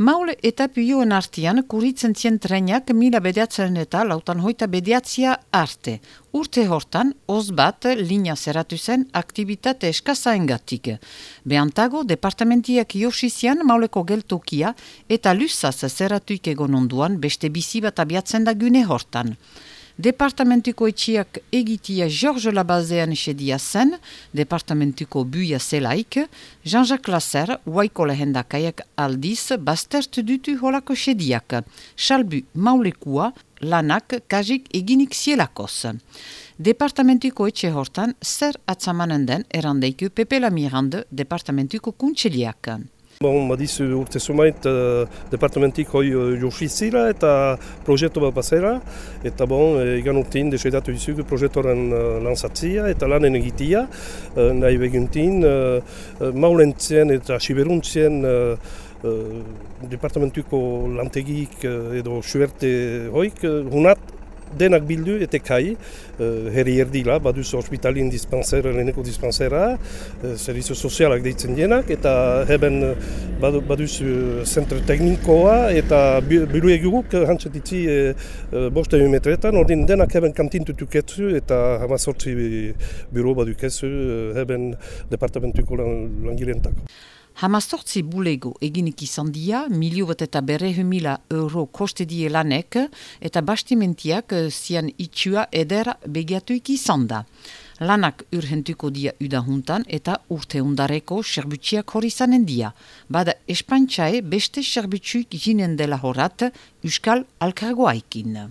Maule eta pioen artian kuritzen zien trenak mila bedeatzen eta lautan hoita bedeatzia arte. Urte hortan, oz bat linea zeratu zen aktivitate eskazaen gatik. Behantago, departamentiak josizian mauleko geltokia eta lusaz zeratuik egon onduan beste bizi bat abiatzen da gune hortan. Departamentuko etxiak egitia George Labazean esedia zen, departamentuko buia zelaik, Jean-Jacques Lasser, waiko lehendakaiak aldiz, bastertu dutu holako sediak. Salbu maulekua, lanak kajik eginik zielakoz. Departamentuko etxe hortan, zer atzamanen den erandeiku Pepe Lamirande, departamentuko kuntseliak. Bon, badiz urte zumait uh, departamentik hoi uh, josizira eta proiektu bat bazera. Eta bon, egan urtein desedatu dizugu proiektoren uh, lanzatzia eta lanen egitia. Uh, nahi beguntin, uh, uh, maulentzien eta siberuntzien uh, uh, departamentuko lantegik uh, edo suerte hoik, uh, hunat denak bildu eta kai, uh, herri erdila, baduz hospitalin dispenser, leheneko dispensera, uh, servizio sozialak deitzen dienak, eta heben badu, baduz uh, zentro teknikoa, eta bilu eguruk hantzetitzi uh, uh, boste metretan, ordin denak heben kantintutuk etzu, eta hamazortzi biro badukezu uh, heben departamentuko langilentako. Hamazortzi bulego eginik izan dia, milio bat eta berrehu mila euro koste die lanek, eta bastimentiak eh, zian itxua eder begiatuik izan da. Lanak urhentuko dia udahuntan eta urte undareko serbutxiak hori zanen dia. Bada espantxae beste serbutxuik jinen dela horat, uskal alkargoaikin.